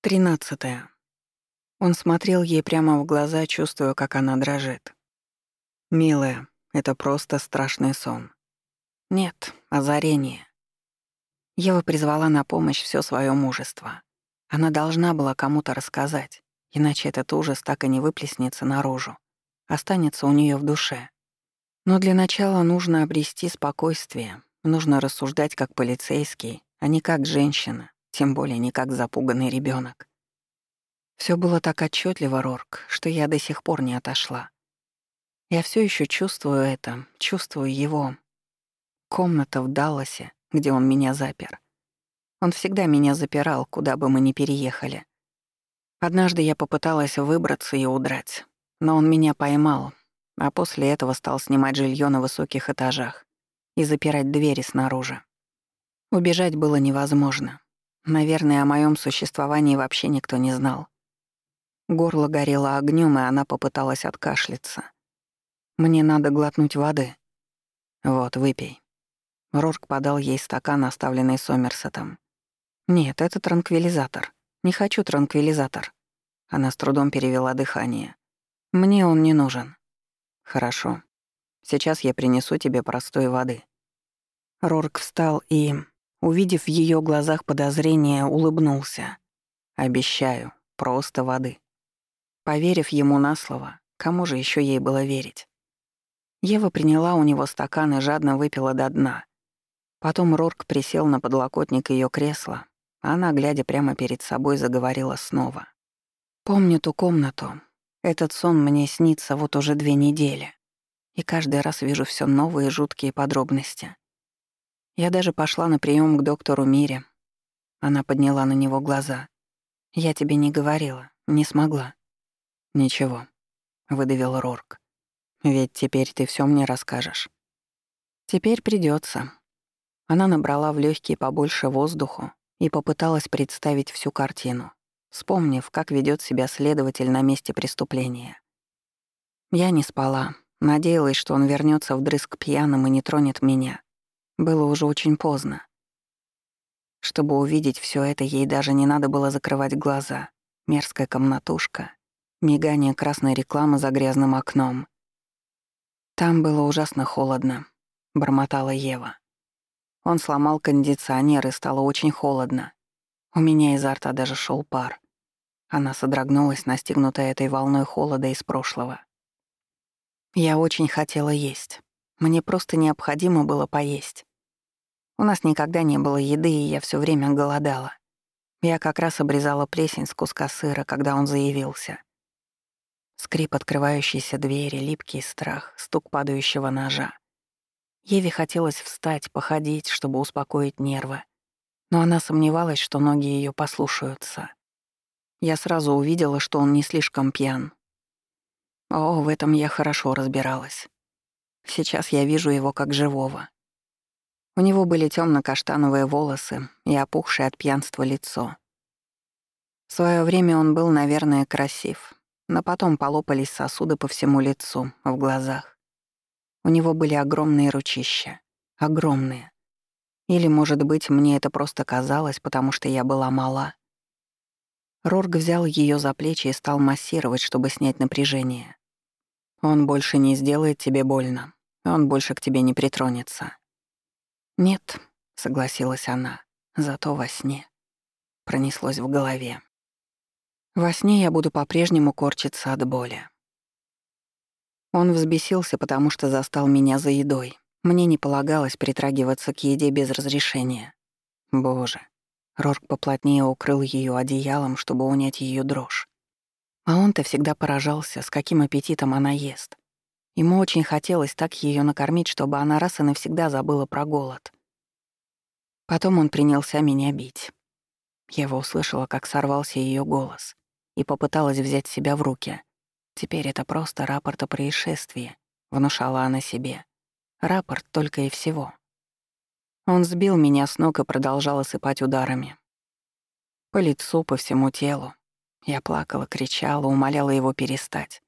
Тринадцатое. Он смотрел ей прямо в глаза, чувствуя, как она дрожит. «Милая, это просто страшный сон». «Нет, озарение». Ева призвала на помощь все свое мужество. Она должна была кому-то рассказать, иначе этот ужас так и не выплеснется наружу, останется у нее в душе. Но для начала нужно обрести спокойствие, нужно рассуждать как полицейский, а не как женщина, тем более не как запуганный ребенок. Все было так отчетливо, Рорк, что я до сих пор не отошла. Я все еще чувствую это, чувствую его. Комната в Далласе, где он меня запер. Он всегда меня запирал, куда бы мы ни переехали. Однажды я попыталась выбраться и удрать, но он меня поймал, а после этого стал снимать жилье на высоких этажах и запирать двери снаружи. Убежать было невозможно. Наверное, о моем существовании вообще никто не знал. Горло горело огнем, и она попыталась откашляться. «Мне надо глотнуть воды». «Вот, выпей». Рорк подал ей стакан, оставленный Сомерсетом. «Нет, это транквилизатор. Не хочу транквилизатор». Она с трудом перевела дыхание. «Мне он не нужен». «Хорошо. Сейчас я принесу тебе простой воды». Рорк встал и, увидев в ее глазах подозрение, улыбнулся. «Обещаю, просто воды». Поверив ему на слово, кому же еще ей было верить? Ева приняла у него стакан и жадно выпила до дна. Потом Рорк присел на подлокотник ее кресла, она, глядя прямо перед собой, заговорила снова. «Помню ту комнату. Этот сон мне снится вот уже две недели. И каждый раз вижу все новые жуткие подробности. Я даже пошла на прием к доктору Мире. Она подняла на него глаза. «Я тебе не говорила, не смогла». «Ничего», — выдавил Рорк. «Ведь теперь ты все мне расскажешь». «Теперь придется. Она набрала в легкие побольше воздуху и попыталась представить всю картину, вспомнив, как ведет себя следователь на месте преступления. Я не спала, надеялась, что он вернется вдрызг пьяным и не тронет меня. Было уже очень поздно. Чтобы увидеть все это, ей даже не надо было закрывать глаза. Мерзкая комнатушка, мигание красной рекламы за грязным окном. Там было ужасно холодно, бормотала Ева. Он сломал кондиционер и стало очень холодно. У меня изо рта даже шел пар. Она содрогнулась, настигнутая этой волной холода из прошлого. Я очень хотела есть. Мне просто необходимо было поесть. У нас никогда не было еды, и я все время голодала. Я как раз обрезала плесень с куска сыра, когда он заявился. Скрип открывающейся двери, липкий страх, стук падающего ножа. Еве хотелось встать, походить, чтобы успокоить нервы. Но она сомневалась, что ноги ее послушаются. Я сразу увидела, что он не слишком пьян. О, в этом я хорошо разбиралась. Сейчас я вижу его как живого. У него были темно каштановые волосы и опухшее от пьянства лицо. В свое время он был, наверное, красив, но потом полопались сосуды по всему лицу, в глазах. У него были огромные ручища. Огромные. Или, может быть, мне это просто казалось, потому что я была мала. Рорг взял ее за плечи и стал массировать, чтобы снять напряжение. «Он больше не сделает тебе больно. Он больше к тебе не притронется». «Нет», — согласилась она, — «зато во сне». Пронеслось в голове. Во сне я буду по-прежнему корчиться от боли. Он взбесился, потому что застал меня за едой. Мне не полагалось притрагиваться к еде без разрешения. Боже. Рорк поплотнее укрыл ее одеялом, чтобы унять ее дрожь. А он-то всегда поражался, с каким аппетитом она ест. Ему очень хотелось так ее накормить, чтобы она раз и навсегда забыла про голод. Потом он принялся меня бить. Я его услышала, как сорвался ее голос и попыталась взять себя в руки. Теперь это просто рапорт о происшествии, внушала она себе. Рапорт только и всего. Он сбил меня с ног и продолжал осыпать ударами. По лицу, по всему телу. Я плакала, кричала, умоляла его перестать.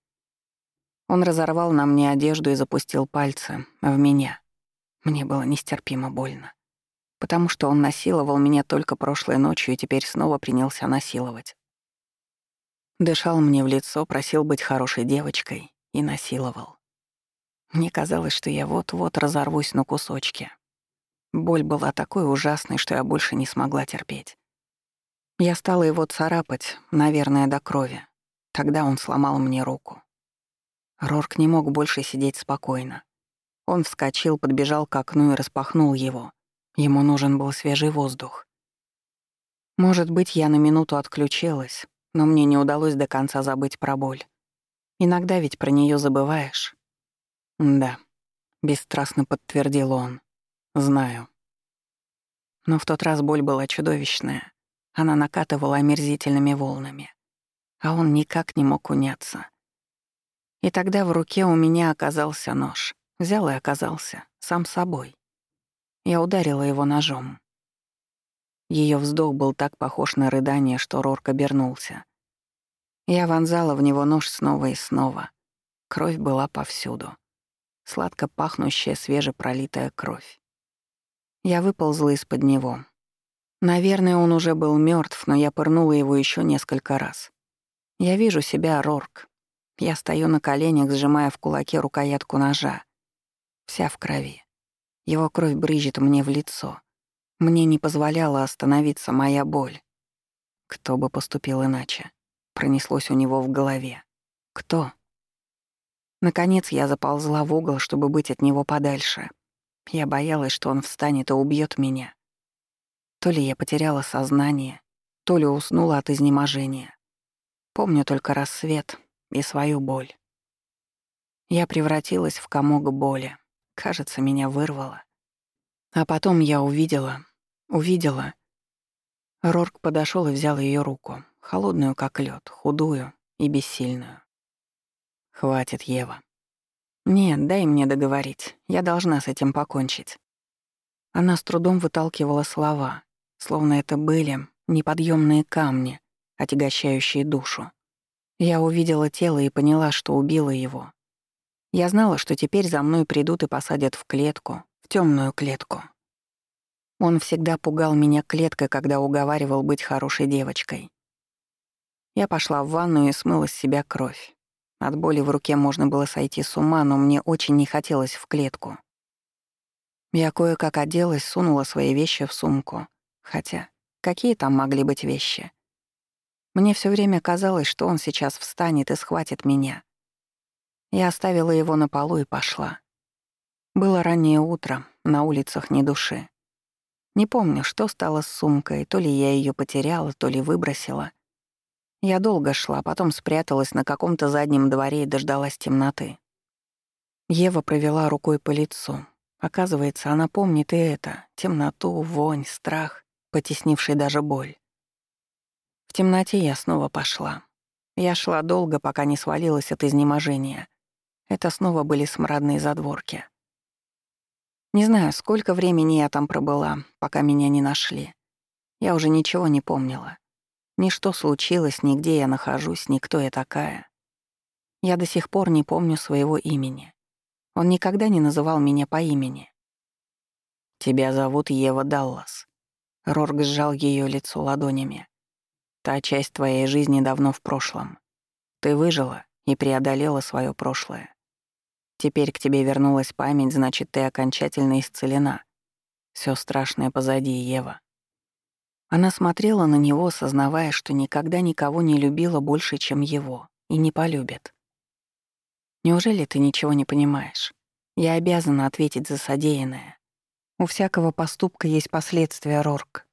Он разорвал на мне одежду и запустил пальцы в меня. Мне было нестерпимо больно. Потому что он насиловал меня только прошлой ночью и теперь снова принялся насиловать. Дышал мне в лицо, просил быть хорошей девочкой и насиловал. Мне казалось, что я вот-вот разорвусь на кусочки. Боль была такой ужасной, что я больше не смогла терпеть. Я стала его царапать, наверное, до крови. Тогда он сломал мне руку. Рорк не мог больше сидеть спокойно. Он вскочил, подбежал к окну и распахнул его. Ему нужен был свежий воздух. Может быть, я на минуту отключилась, но мне не удалось до конца забыть про боль. Иногда ведь про нее забываешь. Да, бесстрастно подтвердил он. Знаю. Но в тот раз боль была чудовищная. Она накатывала омерзительными волнами. А он никак не мог уняться. И тогда в руке у меня оказался нож. Взял и оказался. Сам собой. Я ударила его ножом. Ее вздох был так похож на рыдание, что Рорк обернулся. Я вонзала в него нож снова и снова. Кровь была повсюду. Сладко пахнущая свежепролитая кровь. Я выползла из-под него. Наверное, он уже был мертв, но я пырнула его еще несколько раз. Я вижу себя, Рорк. Я стою на коленях, сжимая в кулаке рукоятку ножа. Вся в крови. Его кровь брызжет мне в лицо. Мне не позволяла остановиться моя боль. Кто бы поступил иначе? Пронеслось у него в голове. Кто? Наконец я заползла в угол, чтобы быть от него подальше. Я боялась, что он встанет и убьет меня. То ли я потеряла сознание, то ли уснула от изнеможения. Помню только рассвет и свою боль. Я превратилась в комок боли. Кажется, меня вырвало. А потом я увидела, увидела. Рорк подошел и взял ее руку, холодную как лед, худую и бессильную. Хватит, Ева. Нет, дай мне договорить. Я должна с этим покончить. Она с трудом выталкивала слова, словно это были неподъемные камни, отягощающие душу. Я увидела тело и поняла, что убила его. Я знала, что теперь за мной придут и посадят в клетку, в темную клетку. Он всегда пугал меня клеткой, когда уговаривал быть хорошей девочкой. Я пошла в ванную и смыла с себя кровь. От боли в руке можно было сойти с ума, но мне очень не хотелось в клетку. Я кое-как оделась, сунула свои вещи в сумку. Хотя, какие там могли быть вещи? Мне все время казалось, что он сейчас встанет и схватит меня. Я оставила его на полу и пошла. Было раннее утро, на улицах ни души. Не помню, что стало с сумкой, то ли я ее потеряла, то ли выбросила — я долго шла, потом спряталась на каком-то заднем дворе и дождалась темноты. Ева провела рукой по лицу. Оказывается, она помнит и это — темноту, вонь, страх, потеснивший даже боль. В темноте я снова пошла. Я шла долго, пока не свалилась от изнеможения. Это снова были смрадные задворки. Не знаю, сколько времени я там пробыла, пока меня не нашли. Я уже ничего не помнила. Ни что случилось, ни где я нахожусь, ни кто я такая. Я до сих пор не помню своего имени. Он никогда не называл меня по имени. «Тебя зовут Ева Даллас». Рорг сжал ее лицо ладонями. «Та часть твоей жизни давно в прошлом. Ты выжила и преодолела свое прошлое. Теперь к тебе вернулась память, значит, ты окончательно исцелена. Все страшное позади, Ева. Она смотрела на него, сознавая, что никогда никого не любила больше, чем его, и не полюбит. «Неужели ты ничего не понимаешь? Я обязана ответить за содеянное. У всякого поступка есть последствия, Рорк.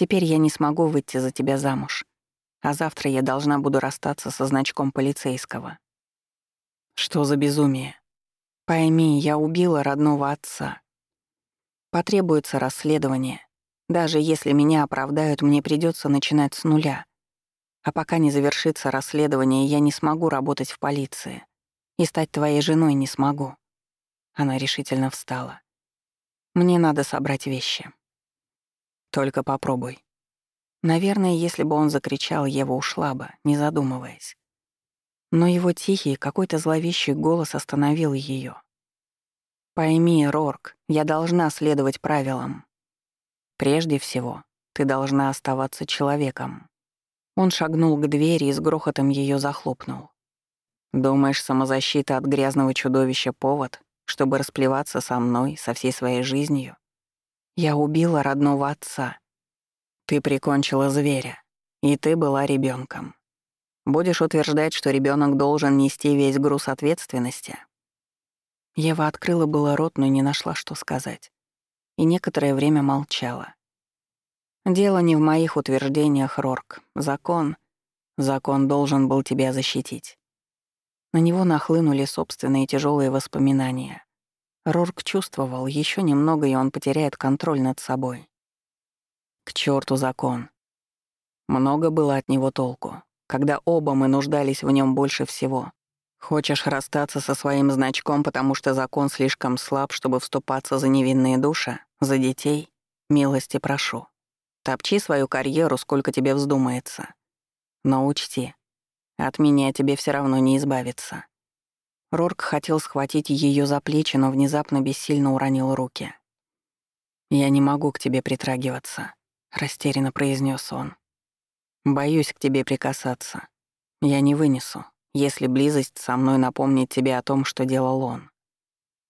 Теперь я не смогу выйти за тебя замуж, а завтра я должна буду расстаться со значком полицейского». «Что за безумие? Пойми, я убила родного отца. Потребуется расследование, даже если меня оправдают, мне придется начинать с нуля. А пока не завершится расследование, я не смогу работать в полиции. И стать твоей женой не смогу. Она решительно встала. Мне надо собрать вещи. Только попробуй. Наверное, если бы он закричал, Ева ушла бы, не задумываясь. Но его тихий, какой-то зловещий голос остановил ее. «Пойми, Рорк, я должна следовать правилам. Прежде всего, ты должна оставаться человеком. Он шагнул к двери и с грохотом ее захлопнул. «Думаешь, самозащита от грязного чудовища — повод, чтобы расплеваться со мной, со всей своей жизнью? Я убила родного отца. Ты прикончила зверя, и ты была ребенком. Будешь утверждать, что ребенок должен нести весь груз ответственности?» Ева открыла было рот, но не нашла, что сказать. И некоторое время молчала. «Дело не в моих утверждениях, Рорк. Закон... Закон должен был тебя защитить». На него нахлынули собственные тяжелые воспоминания. Рорк чувствовал, еще немного, и он потеряет контроль над собой. К черту закон. Много было от него толку, когда оба мы нуждались в нем больше всего. Хочешь расстаться со своим значком, потому что закон слишком слаб, чтобы вступаться за невинные души, за детей? Милости прошу. Топчи свою карьеру, сколько тебе вздумается. Но учти, от меня тебе все равно не избавиться. Рорк хотел схватить ее за плечи, но внезапно бессильно уронил руки. «Я не могу к тебе притрагиваться», — растерянно произнес он. «Боюсь к тебе прикасаться. Я не вынесу, если близость со мной напомнит тебе о том, что делал он».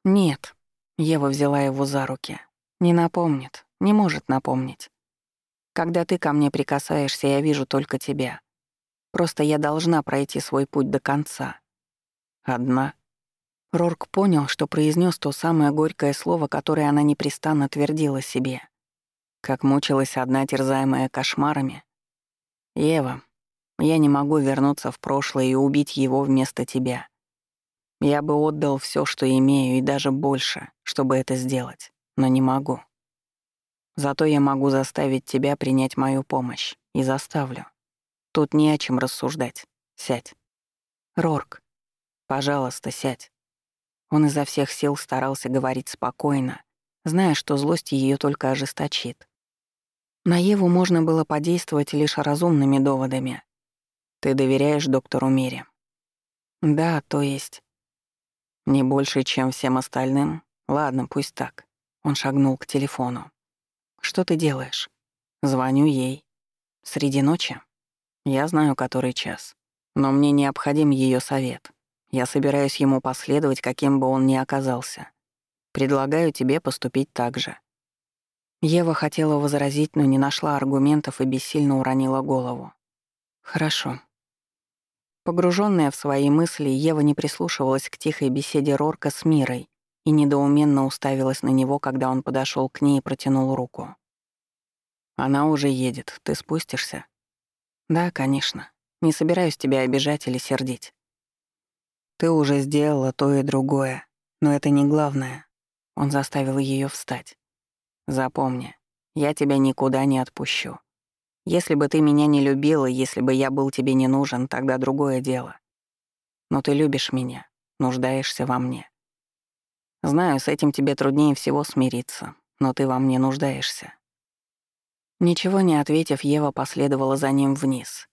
«Нет», — Ева взяла его за руки. «Не напомнит, не может напомнить. Когда ты ко мне прикасаешься, я вижу только тебя. Просто я должна пройти свой путь до конца». «Одна?» Рорк понял, что произнес то самое горькое слово, которое она непрестанно твердила себе. Как мучилась одна, терзаемая кошмарами. «Ева, я не могу вернуться в прошлое и убить его вместо тебя. Я бы отдал все, что имею, и даже больше, чтобы это сделать, но не могу. Зато я могу заставить тебя принять мою помощь. И заставлю. Тут не о чем рассуждать. Сядь. Рорк, пожалуйста, сядь. Он изо всех сил старался говорить спокойно, зная, что злость ее только ожесточит. На Еву можно было подействовать лишь разумными доводами. Ты доверяешь доктору Мире? Да, то есть. Не больше, чем всем остальным? Ладно, пусть так. Он шагнул к телефону. Что ты делаешь? Звоню ей. Среди ночи? Я знаю, который час. Но мне необходим ее совет. Я собираюсь ему последовать, каким бы он ни оказался. Предлагаю тебе поступить так же. Ева хотела возразить, но не нашла аргументов и бессильно уронила голову. Хорошо. Погруженная в свои мысли, Ева не прислушивалась к тихой беседе Рорка с Мирой и недоуменно уставилась на него, когда он подошел к ней и протянул руку. «Она уже едет. Ты спустишься?» «Да, конечно. Не собираюсь тебя обижать или сердить. Ты уже сделала то и другое, но это не главное». Он заставил ее встать. «Запомни, я тебя никуда не отпущу. Если бы ты меня не любила, если бы я был тебе не нужен, тогда другое дело. Но ты любишь меня, нуждаешься во мне. Знаю, с этим тебе труднее всего смириться, но ты во мне нуждаешься». Ничего не ответив, Ева последовала за ним вниз.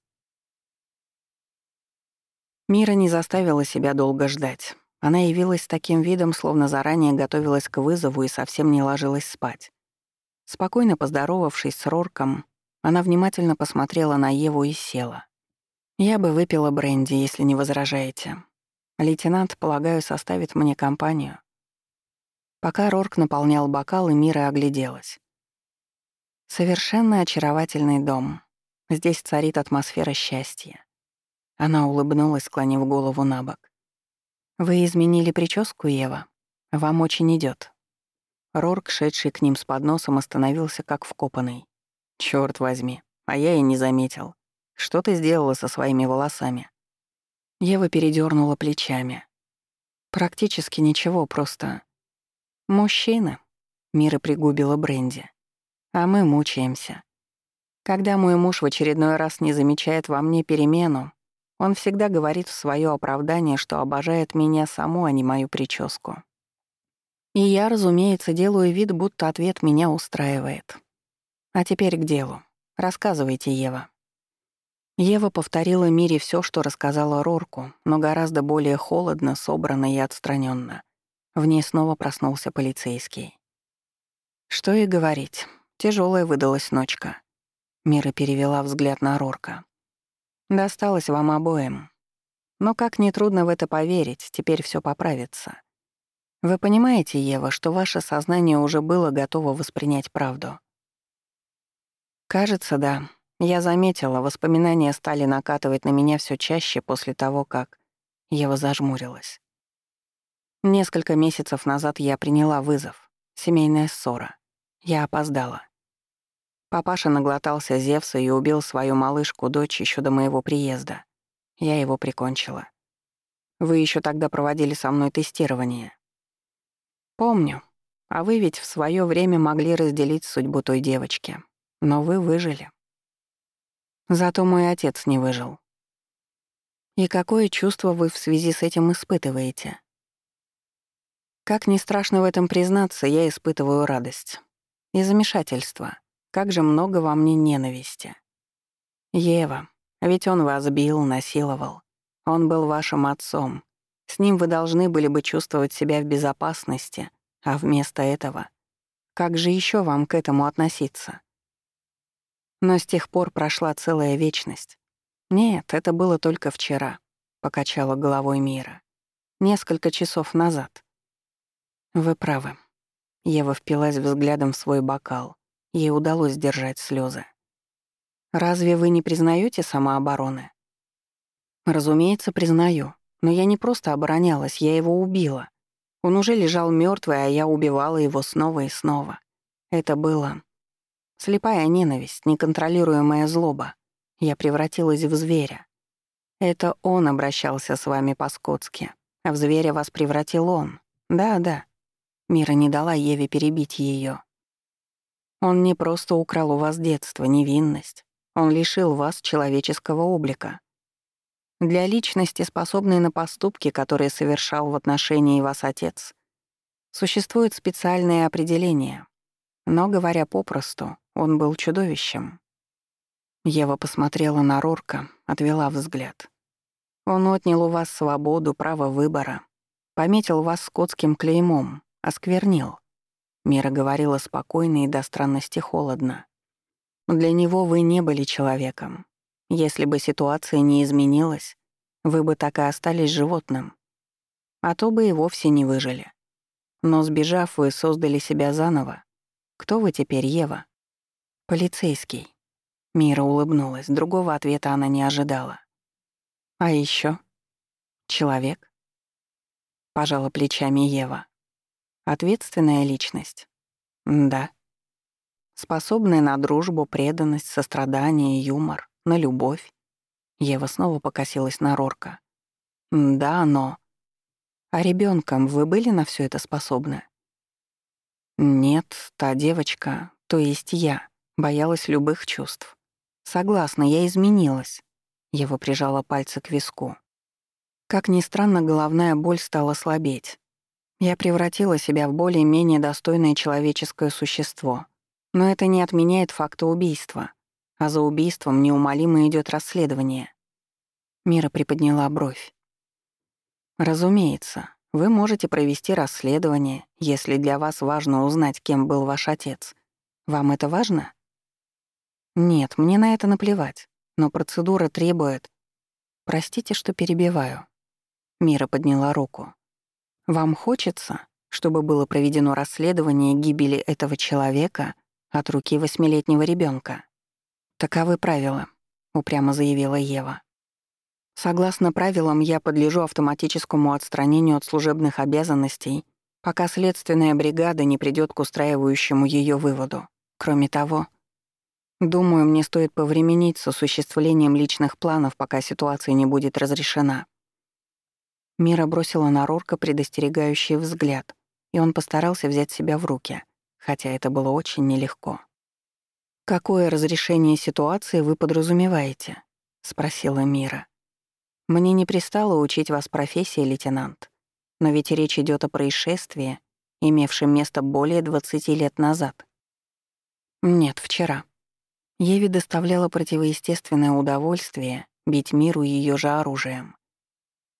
Мира не заставила себя долго ждать. Она явилась с таким видом, словно заранее готовилась к вызову и совсем не ложилась спать. Спокойно поздоровавшись с Рорком, она внимательно посмотрела на Еву и села. «Я бы выпила бренди, если не возражаете. Лейтенант, полагаю, составит мне компанию». Пока Рорк наполнял бокал, и Мира огляделась. Совершенно очаровательный дом. Здесь царит атмосфера счастья. Она улыбнулась, склонив голову на бок. «Вы изменили прическу, Ева? Вам очень идет. Рорк, шедший к ним с подносом, остановился как вкопанный. Черт возьми, а я и не заметил. Что ты сделала со своими волосами? Ева передернула плечами. Практически ничего, просто... Мужчины. Мира пригубила бренди. А мы мучаемся. Когда мой муж в очередной раз не замечает во мне перемену, он всегда говорит в свое оправдание, что обожает меня саму, а не мою прическу. И я, разумеется, делаю вид, будто ответ меня устраивает. А теперь к делу. Рассказывайте, Ева. Ева повторила Мире все, что рассказала Рорку, но гораздо более холодно, собрано и отстраненно. В ней снова проснулся полицейский. Что и говорить, тяжелая выдалась ночка. Мира перевела взгляд на Рорка. Досталось вам обоим. Но как нетрудно в это поверить, теперь все поправится. Вы понимаете, Ева, что ваше сознание уже было готово воспринять правду? Кажется, да. Я заметила, воспоминания стали накатывать на меня все чаще после того, как Ева зажмурилась. Несколько месяцев назад я приняла вызов. Семейная ссора. Я опоздала. Папаша наглотался Зевса и убил свою малышку, дочь, еще до моего приезда. Я его прикончила. Вы еще тогда проводили со мной тестирование. Помню. А вы ведь в свое время могли разделить судьбу той девочки. Но вы выжили. Зато мой отец не выжил. И какое чувство вы в связи с этим испытываете? Как ни страшно в этом признаться, я испытываю радость. И замешательство. Как же много во мне ненависти. Ева, ведь он вас бил, насиловал. Он был вашим отцом. С ним вы должны были бы чувствовать себя в безопасности, а вместо этого... Как же еще вам к этому относиться? Но с тех пор прошла целая вечность. Нет, это было только вчера, — покачала головой Мира. Несколько часов назад. Вы правы. Ева впилась взглядом в свой бокал. Ей удалось сдержать слезы. Разве вы не признаете самообороны? Разумеется, признаю. Но я не просто оборонялась, я его убила. Он уже лежал мертвый, а я убивала его снова и снова. Это было слепая ненависть, неконтролируемая злоба. Я превратилась в зверя. Это он обращался с вами по-скотски, а в зверя вас превратил он. Да-да, Мира не дала Еве перебить ее. Он не просто украл у вас детство, невинность. Он лишил вас человеческого облика. Для личности, способной на поступки, которые совершал в отношении вас отец, существует специальное определение. Но, говоря попросту, он был чудовищем. Ева посмотрела на Рорка, отвела взгляд. Он отнял у вас свободу, право выбора, пометил вас скотским клеймом, осквернил. Мира говорила спокойно и до странности холодно. Для него вы не были человеком. Если бы ситуация не изменилась, вы бы так и остались животным. А то бы и вовсе не выжили. Но сбежав, вы создали себя заново. Кто вы теперь, Ева? Полицейский. Мира улыбнулась, другого ответа она не ожидала. А еще Человек? Пожала плечами Ева. Ответственная личность. Да. Способная на дружбу, преданность, сострадание, юмор, на любовь. Ева снова покосилась на Рорка. Да, но... А ребенком вы были на все это способны? Нет, та девочка, то есть я, боялась любых чувств. Согласна, я изменилась. Ева прижала пальцы к виску. Как ни странно, головная боль стала слабеть. Я превратила себя в более-менее достойное человеческое существо. Но это не отменяет факта убийства. А за убийством неумолимо идет расследование. Мира приподняла бровь. Разумеется, вы можете провести расследование, если для вас важно узнать, кем был ваш отец. Вам это важно? Нет, мне на это наплевать. Но процедура требует... Простите, что перебиваю. Мира подняла руку. Вам хочется, чтобы было проведено расследование гибели этого человека от руки восьмилетнего ребенка? Таковы правила, упрямо заявила Ева. Согласно правилам, я подлежу автоматическому отстранению от служебных обязанностей, пока следственная бригада не придёт к устраивающему её выводу. Кроме того, думаю, мне стоит повременить с осуществлением личных планов, пока ситуация не будет разрешена. Мира бросила на Рорка предостерегающий взгляд, и он постарался взять себя в руки, хотя это было очень нелегко. «Какое разрешение ситуации вы подразумеваете?» — спросила Мира. «Мне не пристало учить вас профессии, лейтенант, но ведь речь идет о происшествии, имевшем место более 20 лет назад». «Нет, вчера», Еве доставляло противоестественное удовольствие бить миру ее же оружием.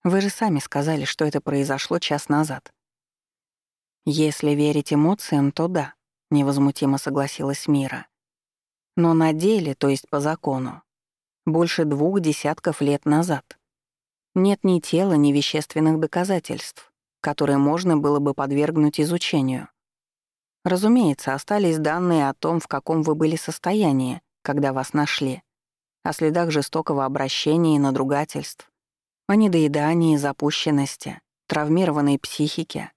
Вы же сами сказали, что это произошло час назад. Если верить эмоциям, то да, невозмутимо согласилась Мира. Но на деле, то есть по закону, больше двух десятков лет назад. Нет ни тела, ни вещественных доказательств, которые можно было бы подвергнуть изучению. Разумеется, остались данные о том, в каком вы были состоянии, когда вас нашли, о следах жестокого обращения и надругательств, о недоедании, запущенности, травмированной психике.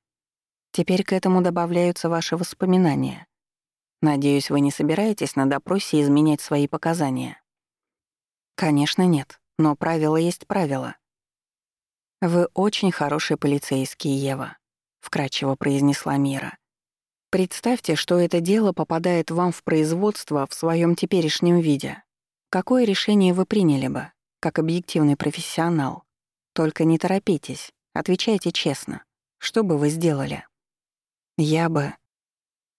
Теперь к этому добавляются ваши воспоминания. Надеюсь, вы не собираетесь на допросе изменять свои показания? Конечно, нет, но правило есть правило. Вы очень хороший полицейский, Ева, вкратчиво произнесла Мира. Представьте, что это дело попадает вам в производство в своем теперешнем виде. Какое решение вы приняли бы, как объективный профессионал? Только не торопитесь, отвечайте честно. Что бы вы сделали? Я бы...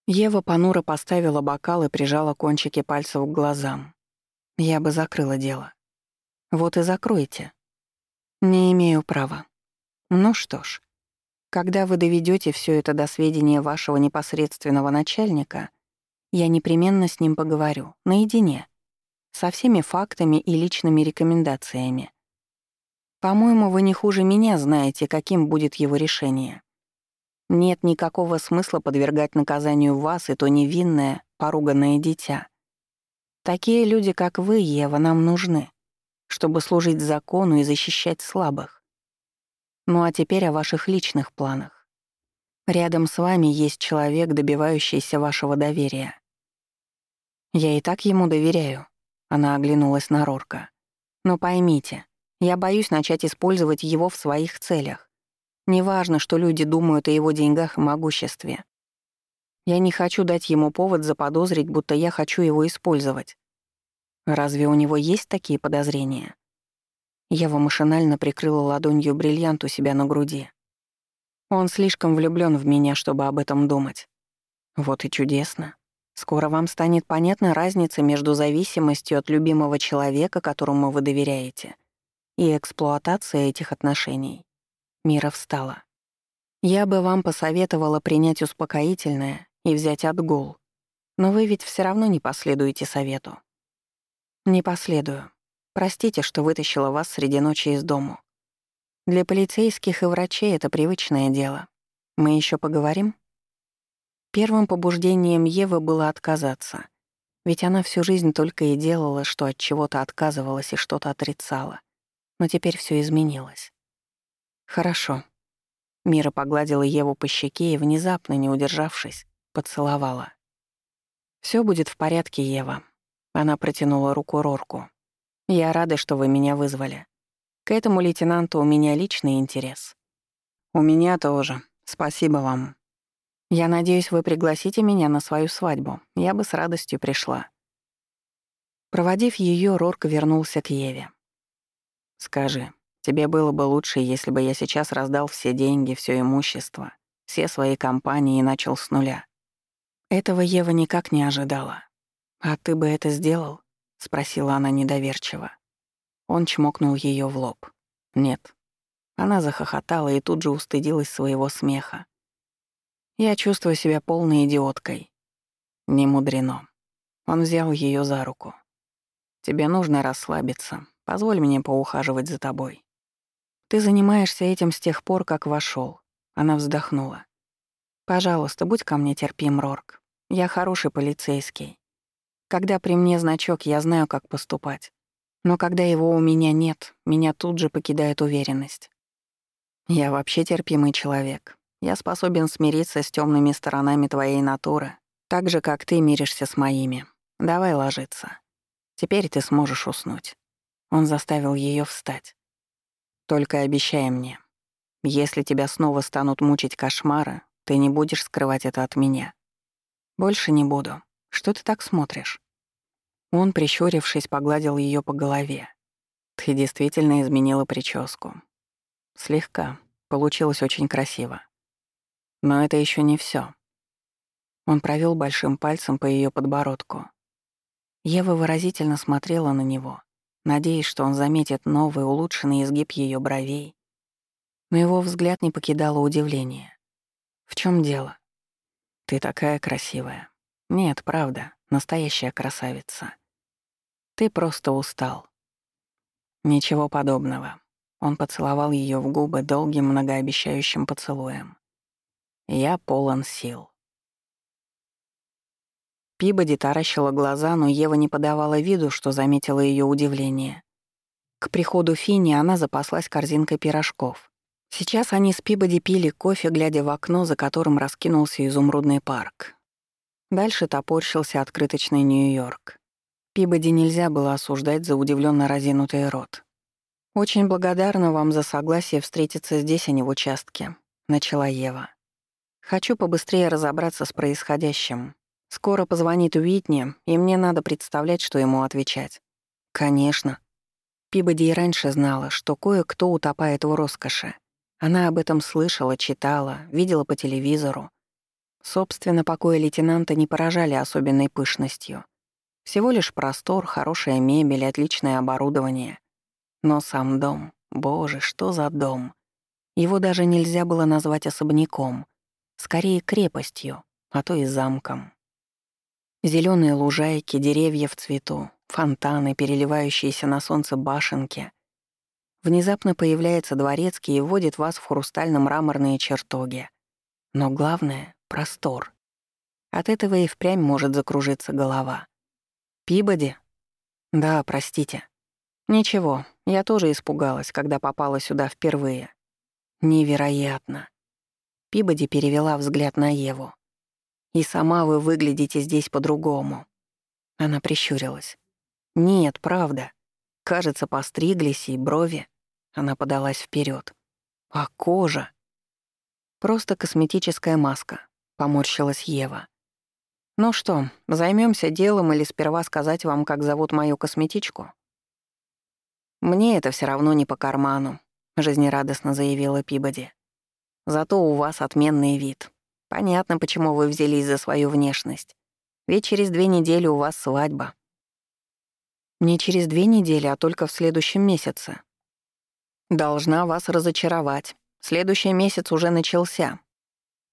Ева понуро поставила бокал и прижала кончики пальцев к глазам. Я бы закрыла дело. Вот и закройте. Не имею права. Ну что ж, когда вы доведете все это до сведения вашего непосредственного начальника, я непременно с ним поговорю, наедине, со всеми фактами и личными рекомендациями. По-моему, вы не хуже меня знаете, каким будет его решение. Нет никакого смысла подвергать наказанию вас и то невинное, поруганное дитя. Такие люди, как вы, Ева, нам нужны, чтобы служить закону и защищать слабых. Ну а теперь о ваших личных планах. Рядом с вами есть человек, добивающийся вашего доверия. Я и так ему доверяю. Она оглянулась на Рорка. Но поймите, я боюсь начать использовать его в своих целях. Неважно, что люди думают о его деньгах и могуществе. Я не хочу дать ему повод заподозрить, будто я хочу его использовать. Разве у него есть такие подозрения? Ева машинально прикрыла ладонью бриллиант у себя на груди. Он слишком влюблён в меня, чтобы об этом думать. Вот и чудесно. Скоро вам станет понятна разница между зависимостью от любимого человека, которому вы доверяете, и эксплуатацией этих отношений. Мира встала. Я бы вам посоветовала принять успокоительное и взять отгул. Но вы ведь все равно не последуете совету. Не последую. Простите, что вытащила вас среди ночи из дому. Для полицейских и врачей это привычное дело. Мы еще поговорим?» Первым побуждением Евы было отказаться. Ведь она всю жизнь только и делала, что от чего-то отказывалась и что-то отрицала. Но теперь все изменилось. «Хорошо». Мира погладила Еву по щеке и, внезапно, не удержавшись, поцеловала. Все будет в порядке, Ева». Она протянула руку Рорку. Я рада, что вы меня вызвали. К этому лейтенанту у меня личный интерес. У меня тоже. Спасибо вам. Я надеюсь, вы пригласите меня на свою свадьбу. Я бы с радостью пришла. Проводив ее, Рорк вернулся к Еве. Скажи, тебе было бы лучше, если бы я сейчас раздал все деньги, все имущество, все свои компании и начал с нуля. Этого Ева никак не ожидала. А ты бы это сделал? — спросила она недоверчиво. Он чмокнул ее в лоб. «Нет». Она захохотала и тут же устыдилась своего смеха. «Я чувствую себя полной идиоткой». Не мудрено. Он взял ее за руку. «Тебе нужно расслабиться. Позволь мне поухаживать за тобой». «Ты занимаешься этим с тех пор, как вошел. Она вздохнула. «Пожалуйста, будь ко мне терпим, Рорк. Я хороший полицейский. Когда при мне значок, я знаю, как поступать. Но когда его у меня нет, меня тут же покидает уверенность. Я вообще терпимый человек. Я способен смириться с темными сторонами твоей натуры, так же, как ты миришься с моими. Давай ложиться. Теперь ты сможешь уснуть. Он заставил ее встать. Только обещай мне, если тебя снова станут мучить кошмары, ты не будешь скрывать это от меня. Больше не буду. Что ты так смотришь? Он, прищурившись, погладил ее по голове. «Ты действительно изменила прическу. Слегка. Получилось очень красиво. Но это еще не все. Он провел большим пальцем по ее подбородку. Ева выразительно смотрела на него, надеясь, что он заметит новый, улучшенный изгиб ее бровей. Но его взгляд не покидало удивление. «В чем дело?» «Ты такая красивая. Нет, правда, настоящая красавица. Ты просто устал. Ничего подобного. Он поцеловал ее в губы долгим многообещающим поцелуем. Я полон сил. Пибоди таращила глаза, но Ева не подавала виду, что заметила ее удивление. К приходу Фини она запаслась корзинкой пирожков. Сейчас они с Пибоди пили кофе, глядя в окно, за которым раскинулся изумрудный парк. Дальше топорщился открыточный Нью-Йорк. Пибоди нельзя было осуждать за удивленно разинутый рот. «Очень благодарна вам за согласие встретиться здесь, а не в участке», — начала Ева. «Хочу побыстрее разобраться с происходящим. Скоро позвонит Уитни, и мне надо представлять, что ему отвечать». «Конечно». Пибоди и раньше знала, что кое-кто утопает в роскоши. Она об этом слышала, читала, видела по телевизору. Собственно, покои лейтенанта не поражали особенной пышностью. Всего лишь простор, хорошая мебель, отличное оборудование. Но сам дом, боже, что за дом? Его даже нельзя было назвать особняком, скорее крепостью, а то и замком. Зелёные лужайки, деревья в цвету, фонтаны, переливающиеся на солнце башенки. Внезапно появляется дворецкий и вводит вас в хрустально-мраморные чертоги. Но главное — простор. От этого и впрямь может закружиться голова. Пибоди? Да, простите. Ничего, я тоже испугалась, когда попала сюда впервые. Невероятно. Пибоди перевела взгляд на Еву. «И сама вы выглядите здесь по-другому». Она прищурилась. «Нет, правда. Кажется, постриглись и брови». Она подалась вперед. «А кожа?» «Просто косметическая маска», — поморщилась Ева. «Ну что, займемся делом или сперва сказать вам, как зовут мою косметичку?» «Мне это все равно не по карману», — жизнерадостно заявила Пибоди. «Зато у вас отменный вид. Понятно, почему вы взялись за свою внешность. Ведь через две недели у вас свадьба». «Не через две недели, а только в следующем месяце». «Должна вас разочаровать. Следующий месяц уже начался.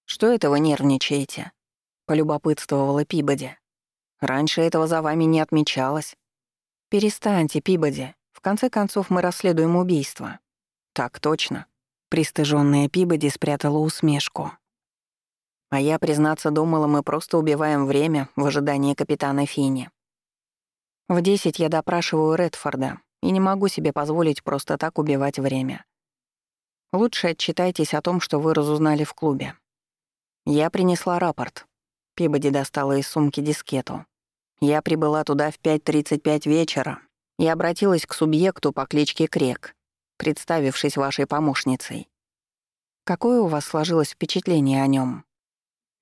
Что это вы нервничаете?» — полюбопытствовала Пибоди. «Раньше этого за вами не отмечалось». «Перестаньте, Пибоди. В конце концов, мы расследуем убийство». «Так точно». Пристыжённая Пибоди спрятала усмешку. А я, признаться, думала, мы просто убиваем время в ожидании капитана Фини. В десять я допрашиваю Редфорда и не могу себе позволить просто так убивать время. Лучше отчитайтесь о том, что вы разузнали в клубе. Я принесла рапорт. Пибоди достала из сумки дискету. Я прибыла туда в 5.35 вечера, и обратилась к субъекту по кличке Крек, представившись вашей помощницей. Какое у вас сложилось впечатление о нем?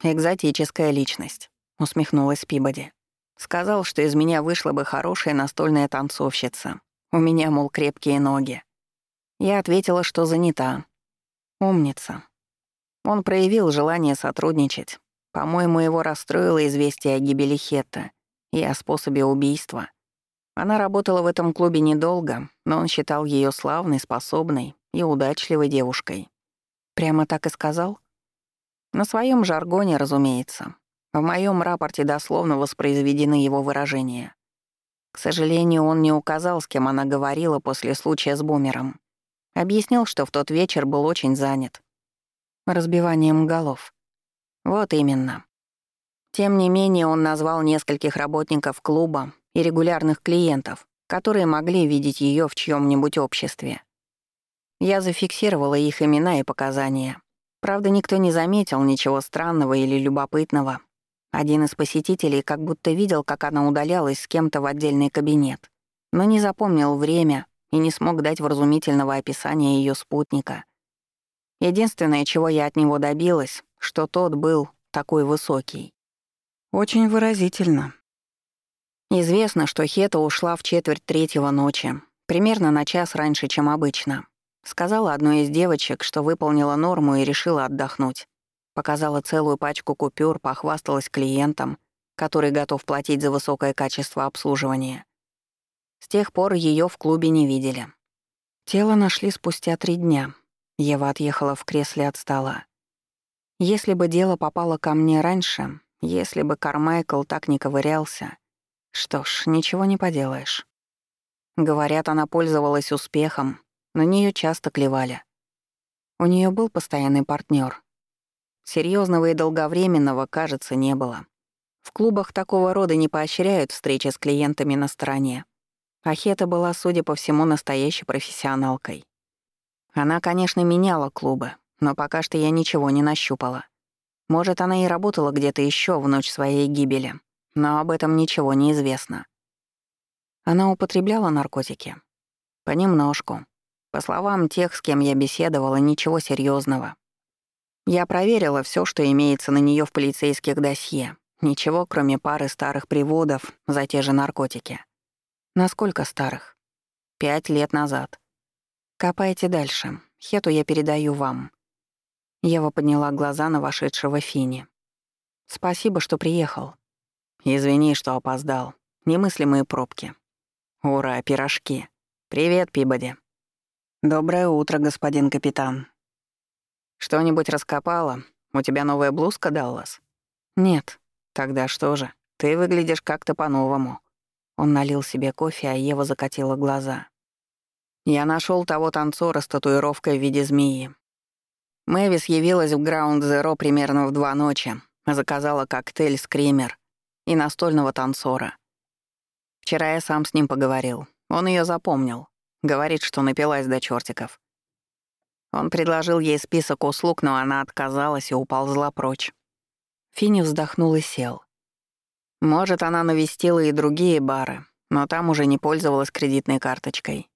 Экзотическая личность, усмехнулась Пибоди. Сказал, что из меня вышла бы хорошая настольная танцовщица. У меня, мол, крепкие ноги. Я ответила, что занята. Умница. Он проявил желание сотрудничать. По-моему, его расстроило известие о гибели Хетта и о способе убийства. Она работала в этом клубе недолго, но он считал ее славной, способной и удачливой девушкой. Прямо так и сказал? На своем жаргоне, разумеется. В моем рапорте дословно воспроизведены его выражения. К сожалению, он не указал, с кем она говорила после случая с бумером. Объяснил, что в тот вечер был очень занят. Разбиванием голов. Вот именно. Тем не менее, он назвал нескольких работников клуба и регулярных клиентов, которые могли видеть ее в чьем-нибудь обществе. Я зафиксировала их имена и показания. Правда, никто не заметил ничего странного или любопытного. Один из посетителей как будто видел, как она удалялась с кем-то в отдельный кабинет, но не запомнил время и не смог дать вразумительного описания ее спутника. Единственное, чего я от него добилась, что тот был такой высокий. Очень выразительно, Известно, что Хета ушла в четверть третьего ночи, примерно на час раньше, чем обычно. Сказала одной из девочек, что выполнила норму и решила отдохнуть. Показала целую пачку купюр, похвасталась клиентам, который готов платить за высокое качество обслуживания. С тех пор ее в клубе не видели. Тело нашли спустя три дня. Ева отъехала в кресле от стола. Если бы дело попало ко мне раньше, если бы Кармайкл так не ковырялся, что ж, ничего не поделаешь. Говорят, она пользовалась успехом, на нее часто клевали. У нее был постоянный партнер. Серьезного и долговременного, кажется, не было. В клубах такого рода не поощряют встречи с клиентами на стороне. Ахета была, судя по всему, настоящей профессионалкой. Она, конечно, меняла клубы, но пока что я ничего не нащупала. Может, она и работала где-то еще в ночь своей гибели, но об этом ничего не известно. Она употребляла наркотики. Понемножку. По словам тех, с кем я беседовала, ничего серьезного. Я проверила все, что имеется на нее в полицейских досье. Ничего, кроме пары старых приводов за те же наркотики. Насколько старых? Пять лет назад. Копайте дальше. Хету я передаю вам. Ева подняла глаза на вошедшего Фини. «Спасибо, что приехал. Извини, что опоздал. Немыслимые пробки. Ура, пирожки. Привет, Пибоди. Доброе утро, господин капитан. Что-нибудь раскопала? У тебя новая блузка, Даллас? Нет. Тогда что же? Ты выглядишь как-то по-новому. Он налил себе кофе, а Ева закатила глаза. Я нашел того танцора с татуировкой в виде змеи. Мэвис явилась в Граунд Зеро примерно в два ночи, заказала коктейль «Скример» и настольного танцора. Вчера я сам с ним поговорил. Он ее запомнил. Говорит, что напилась до чертиков. Он предложил ей список услуг, но она отказалась и уползла прочь. Финни вздохнул и сел. Может, она навестила и другие бары, но там уже не пользовалась кредитной карточкой.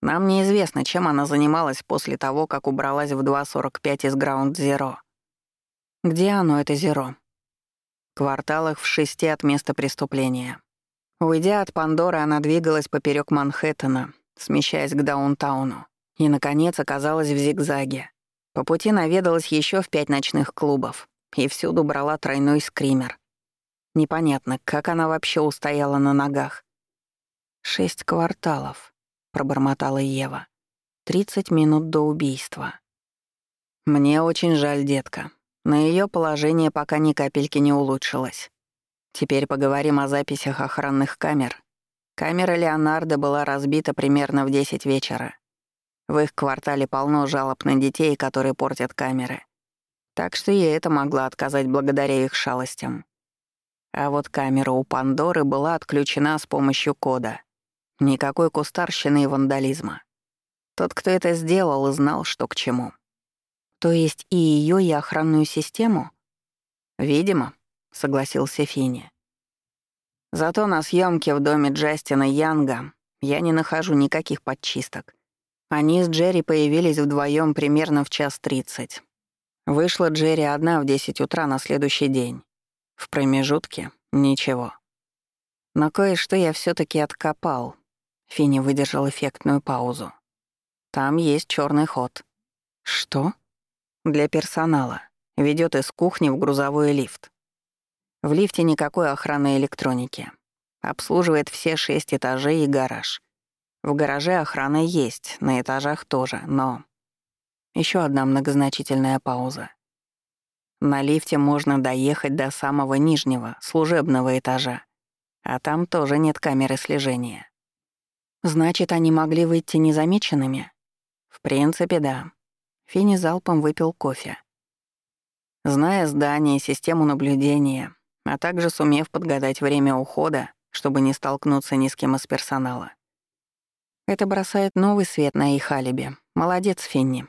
Нам неизвестно, чем она занималась после того, как убралась в 2.45 из Граунд Зеро. Где оно, это Зеро? Кварталах в шести от места преступления. Уйдя от Пандоры, она двигалась поперек Манхэттена, смещаясь к даунтауну, и, наконец, оказалась в зигзаге. По пути наведалась еще в пять ночных клубов и всюду брала тройной скример. Непонятно, как она вообще устояла на ногах. Шесть кварталов пробормотала Ева. «Тридцать минут до убийства». «Мне очень жаль, детка. Но ее положение пока ни капельки не улучшилось. Теперь поговорим о записях охранных камер. Камера Леонардо была разбита примерно в десять вечера. В их квартале полно жалоб на детей, которые портят камеры. Так что я это могла отказать благодаря их шалостям. А вот камера у Пандоры была отключена с помощью кода. Никакой кустарщины и вандализма. Тот, кто это сделал, знал, что к чему. То есть и ее, и охранную систему? Видимо, согласился Фини. Зато на съемке в доме Джастина Янга я не нахожу никаких подчисток. Они с Джерри появились вдвоем примерно в час тридцать. Вышла Джерри одна в десять утра на следующий день. В промежутке — ничего. Но кое-что я все таки откопал, Финни выдержал эффектную паузу. «Там есть черный ход». «Что?» «Для персонала. Ведет из кухни в грузовой лифт. В лифте никакой охранной электроники. Обслуживает все шесть этажей и гараж. В гараже охрана есть, на этажах тоже, но...» Еще одна многозначительная пауза. На лифте можно доехать до самого нижнего, служебного этажа, а там тоже нет камеры слежения. Значит, они могли выйти незамеченными? В принципе, да. Фини залпом выпил кофе. Зная здание, систему наблюдения, а также сумев подгадать время ухода, чтобы не столкнуться ни с кем из персонала. Это бросает новый свет на их алиби. Молодец, Финни.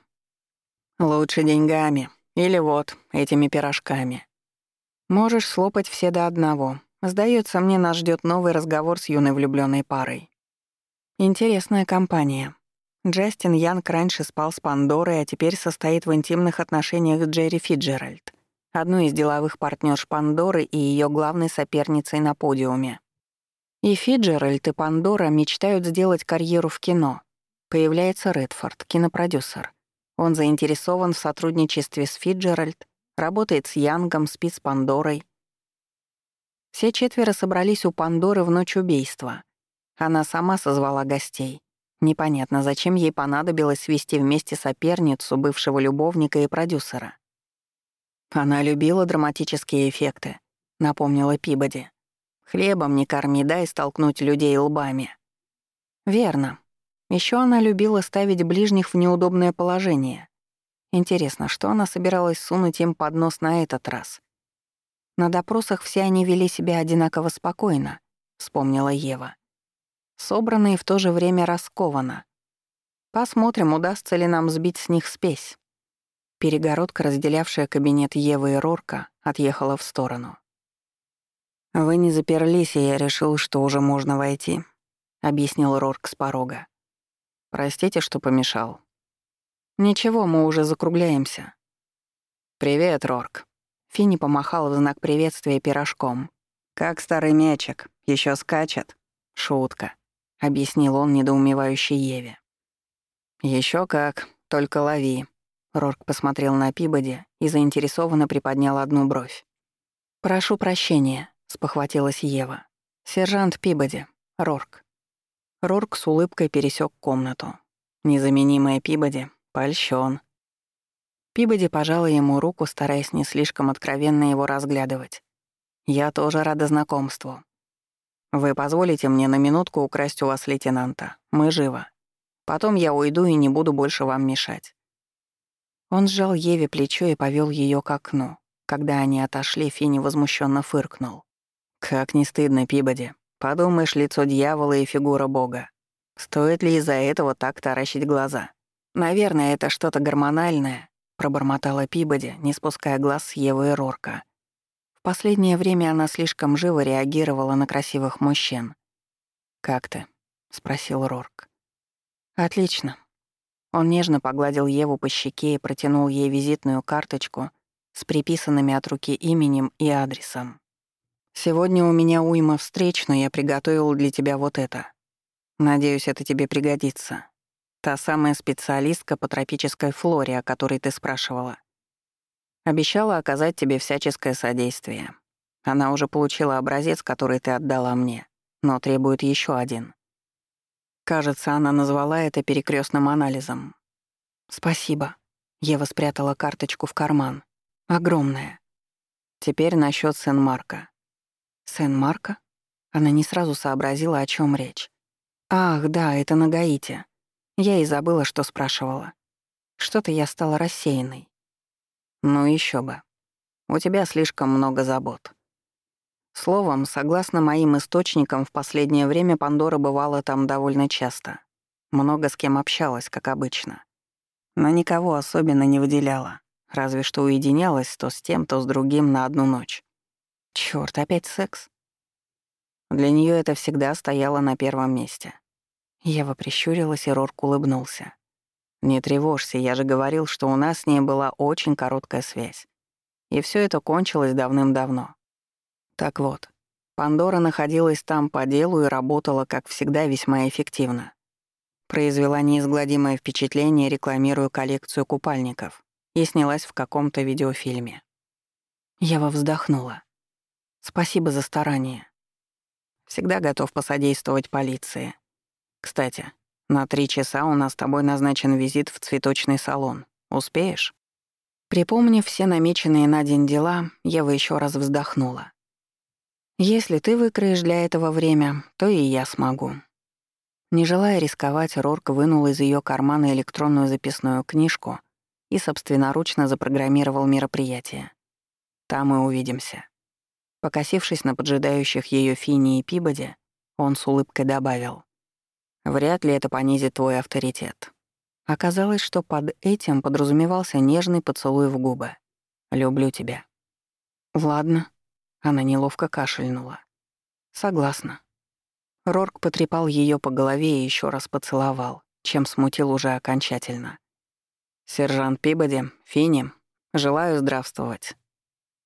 Лучше деньгами. Или вот, этими пирожками. Можешь слопать все до одного. Сдается мне, нас ждет новый разговор с юной влюбленной парой. Интересная компания. Джастин Янг раньше спал с Пандорой, а теперь состоит в интимных отношениях с Джерри Фиджеральд, одной из деловых партнерш Пандоры и ее главной соперницей на подиуме. И Фиджеральд, и Пандора мечтают сделать карьеру в кино. Появляется Редфорд, кинопродюсер. Он заинтересован в сотрудничестве с Фиджеральд, работает с Янгом, спит с Пандорой. Все четверо собрались у Пандоры в ночь убийства — она сама созвала гостей. Непонятно, зачем ей понадобилось свести вместе соперницу, бывшего любовника и продюсера. Она любила драматические эффекты, напомнила Пибоди. Хлебом не корми, дай столкнуть людей лбами. Верно. Еще она любила ставить ближних в неудобное положение. Интересно, что она собиралась сунуть им под нос на этот раз? На допросах все они вели себя одинаково спокойно, вспомнила Ева. Собранные в то же время раскованно. Посмотрим, удастся ли нам сбить с них спесь. Перегородка, разделявшая кабинет Евы и Рорка, отъехала в сторону. «Вы не заперлись, и я решил, что уже можно войти», — объяснил Рорк с порога. «Простите, что помешал». «Ничего, мы уже закругляемся». «Привет, Рорк». Финни помахал в знак приветствия пирожком. «Как старый мячик, еще скачет?» «Шутка», — объяснил он недоумевающей Еве. Еще как, только лови». Рорк посмотрел на Пибоди и заинтересованно приподнял одну бровь. «Прошу прощения», — спохватилась Ева. «Сержант Пибоди, Рорк». Рорк с улыбкой пересек комнату. Незаменимая Пибоди, польщен. Пибоди пожала ему руку, стараясь не слишком откровенно его разглядывать. «Я тоже рада знакомству. Вы позволите мне на минутку украсть у вас лейтенанта. Мы живы. Потом я уйду и не буду больше вам мешать». Он сжал Еве плечо и повел ее к окну. Когда они отошли, Финни возмущенно фыркнул. «Как не стыдно, Пибоди. Подумаешь, лицо дьявола и фигура бога. Стоит ли из-за этого так таращить глаза? Наверное, это что-то гормональное, пробормотала Пибоди, не спуская глаз с Евы и Рорка. В последнее время она слишком живо реагировала на красивых мужчин. «Как ты?» — спросил Рорк. «Отлично». Он нежно погладил Еву по щеке и протянул ей визитную карточку с приписанными от руки именем и адресом. Сегодня у меня уйма встреч, но я приготовил для тебя вот это. Надеюсь, это тебе пригодится. Та самая специалистка по тропической флоре, о которой ты спрашивала. Обещала оказать тебе всяческое содействие. Она уже получила образец, который ты отдала мне, но требует еще один. Кажется, она назвала это перекрестным анализом. Спасибо. Ева спрятала карточку в карман. Огромная. Теперь насчет Сен-Марка. Сен-Марка? Она не сразу сообразила, о чем речь. Ах, да, это на Гаити. Я и забыла, что спрашивала. Что-то я стала рассеянной. Ну еще бы. У тебя слишком много забот. Словом, согласно моим источникам, в последнее время Пандора бывала там довольно часто. Много с кем общалась, как обычно. Но никого особенно не выделяла. Разве что уединялась то с тем, то с другим на одну ночь. Чёрт, опять секс? Для неё это всегда стояло на первом месте. Ева прищурилась, и Рорк улыбнулся. «Не тревожься, я же говорил, что у нас с ней была очень короткая связь. И всё это кончилось давным-давно. Так вот, Пандора находилась там по делу и работала, как всегда, весьма эффективно. Произвела неизгладимое впечатление, рекламируя коллекцию купальников, и снялась в каком-то видеофильме. Ева вздохнула. Спасибо за старание. Всегда готов посодействовать полиции. Кстати, на три часа у нас с тобой назначен визит в цветочный салон. Успеешь? Припомнив все намеченные на день дела, Ева еще раз вздохнула. Если ты выкроешь для этого время, то и я смогу. Не желая рисковать, Рорк вынул из ее кармана электронную записную книжку и собственноручно запрограммировал мероприятие. Там мы увидимся. Покосившись на поджидающих ее Фини и Пибоди, он с улыбкой добавил. «Вряд ли это понизит твой авторитет». Оказалось, что под этим подразумевался нежный поцелуй в губы. «Люблю тебя». «Ладно». Она неловко кашельнула. «Согласна». Рорк потрепал ее по голове и еще раз поцеловал, чем смутил уже окончательно. «Сержант Пибоди, Фини, желаю здравствовать».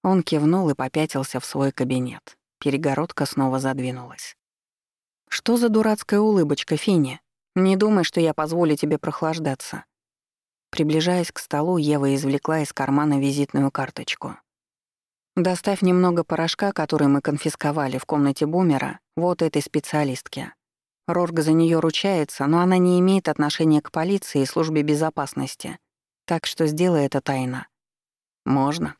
Он кивнул и попятился в свой кабинет. Перегородка снова задвинулась. «Что за дурацкая улыбочка, Финни? Не думай, что я позволю тебе прохлаждаться». Приближаясь к столу, Ева извлекла из кармана визитную карточку. «Доставь немного порошка, который мы конфисковали в комнате Бумера, вот этой специалистке. Рорг за нее ручается, но она не имеет отношения к полиции и службе безопасности, так что сделай это тайно». «Можно»,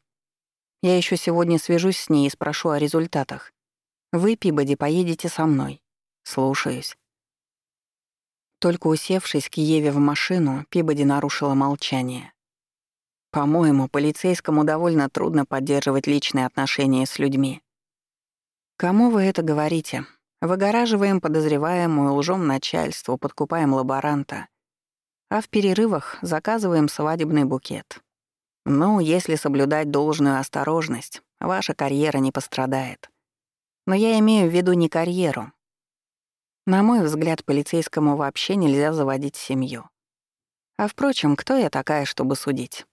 я еще сегодня свяжусь с ней и спрошу о результатах. Вы, Пибоди, поедете со мной. Слушаюсь. Только усевшись к Еве в машину, Пибоди нарушила молчание. «По-моему, полицейскому довольно трудно поддерживать личные отношения с людьми». «Кому вы это говорите? Выгораживаем подозреваемую, лжем начальству, подкупаем лаборанта. А в перерывах заказываем свадебный букет. Ну, если соблюдать должную осторожность, ваша карьера не пострадает. Но я имею в виду не карьеру, на мой взгляд, полицейскому вообще нельзя заводить семью. А впрочем, кто я такая, чтобы судить?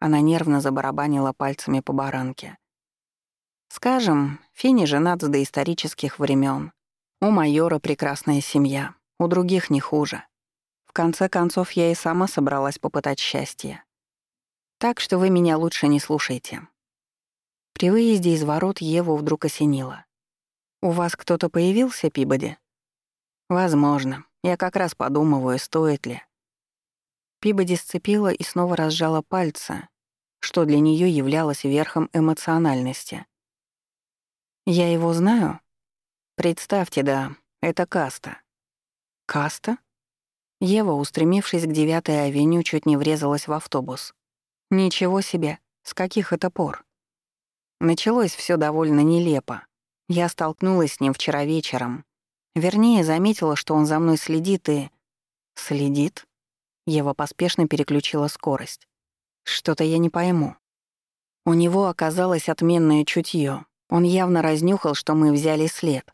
Она нервно забарабанила пальцами по баранке. Скажем, Фини женат с доисторических времен. У майора прекрасная семья, у других не хуже. В конце концов, я и сама собралась попытать счастье. Так что вы меня лучше не слушайте. При выезде из ворот Еву вдруг осенило. «У вас кто-то появился, Пибоди?» Возможно. Я как раз подумываю, стоит ли. Пибоди сцепила и снова разжала пальцы, что для нее являлось верхом эмоциональности. «Я его знаю?» «Представьте, да, это Каста». «Каста?» Ева, устремившись к девятой авеню, чуть не врезалась в автобус. «Ничего себе! С каких это пор?» Началось все довольно нелепо. Я столкнулась с ним вчера вечером, Вернее, заметила, что он за мной следит и... Следит? Ева поспешно переключила скорость. Что-то я не пойму. У него оказалось отменное чутье. Он явно разнюхал, что мы взяли след.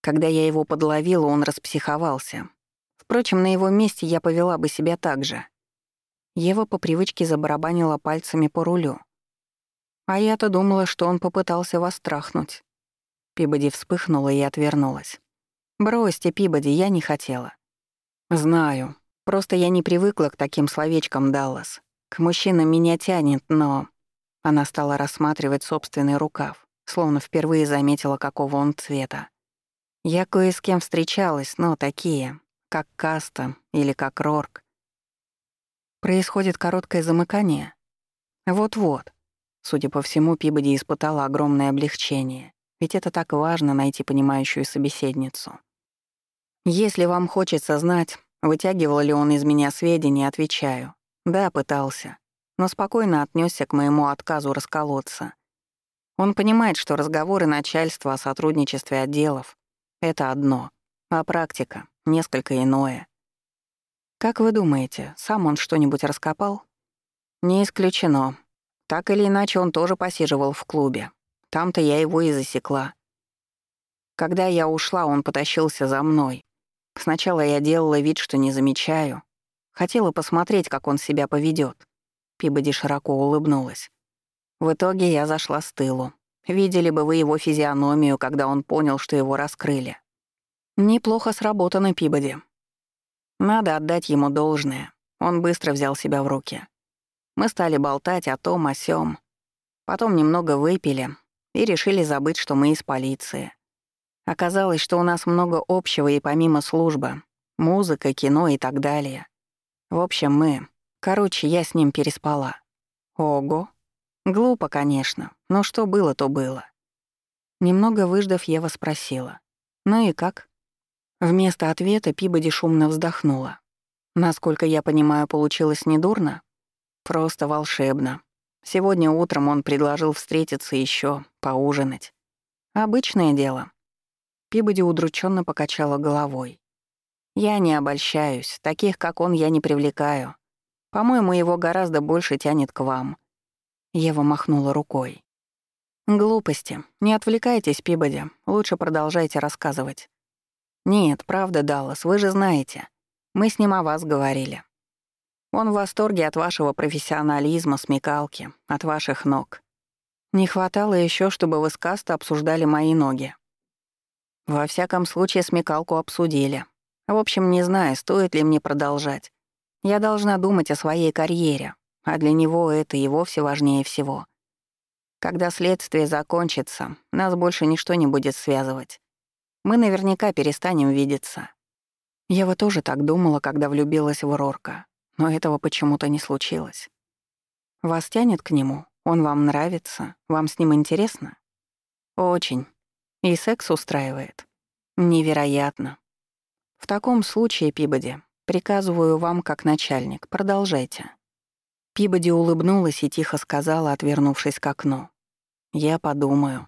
Когда я его подловила, он распсиховался. Впрочем, на его месте я повела бы себя так же. Ева по привычке забарабанила пальцами по рулю. А я-то думала, что он попытался вас трахнуть. Пибоди вспыхнула и отвернулась. «Бросьте, Пибоди, я не хотела». «Знаю. Просто я не привыкла к таким словечкам, Даллас. К мужчинам меня тянет, но...» Она стала рассматривать собственный рукав, словно впервые заметила, какого он цвета. «Я кое с кем встречалась, но такие, как Каста или как Рорк. Происходит короткое замыкание. Вот-вот. Судя по всему, Пибоди испытала огромное облегчение, ведь это так важно найти понимающую собеседницу. Если вам хочется знать, вытягивал ли он из меня сведения, отвечаю. Да, пытался. Но спокойно отнесся к моему отказу расколоться. Он понимает, что разговоры начальства о сотрудничестве отделов — это одно, а практика — несколько иное. Как вы думаете, сам он что-нибудь раскопал? Не исключено. Так или иначе, он тоже посиживал в клубе. Там-то я его и засекла. Когда я ушла, он потащился за мной, Сначала я делала вид, что не замечаю. Хотела посмотреть, как он себя поведет. Пибоди широко улыбнулась. В итоге я зашла с тылу. Видели бы вы его физиономию, когда он понял, что его раскрыли. Неплохо сработано, Пибоди. Надо отдать ему должное. Он быстро взял себя в руки. Мы стали болтать о том, о сём. Потом немного выпили и решили забыть, что мы из полиции. Оказалось, что у нас много общего и помимо службы. Музыка, кино и так далее. В общем, мы... Короче, я с ним переспала. Ого. Глупо, конечно, но что было, то было. Немного выждав, Ева спросила. «Ну и как?» Вместо ответа Пибоди шумно вздохнула. Насколько я понимаю, получилось недурно? Просто волшебно. Сегодня утром он предложил встретиться еще, поужинать. Обычное дело. Пибоди удрученно покачала головой. «Я не обольщаюсь. Таких, как он, я не привлекаю. По-моему, его гораздо больше тянет к вам». Ева махнула рукой. «Глупости. Не отвлекайтесь, Пибоди. Лучше продолжайте рассказывать». «Нет, правда, Даллас, вы же знаете. Мы с ним о вас говорили. Он в восторге от вашего профессионализма, смекалки, от ваших ног. Не хватало еще, чтобы вы с Каста обсуждали мои ноги. Во всяком случае, смекалку обсудили. В общем, не знаю, стоит ли мне продолжать. Я должна думать о своей карьере, а для него это и вовсе важнее всего. Когда следствие закончится, нас больше ничто не будет связывать. Мы наверняка перестанем видеться. Я вот тоже так думала, когда влюбилась в Рорка, но этого почему-то не случилось. Вас тянет к нему? Он вам нравится? Вам с ним интересно? Очень. И секс устраивает. Невероятно. В таком случае, Пибоди, Приказываю вам как начальник. Продолжайте». Пибоди улыбнулась и тихо сказала, отвернувшись к окну. «Я подумаю».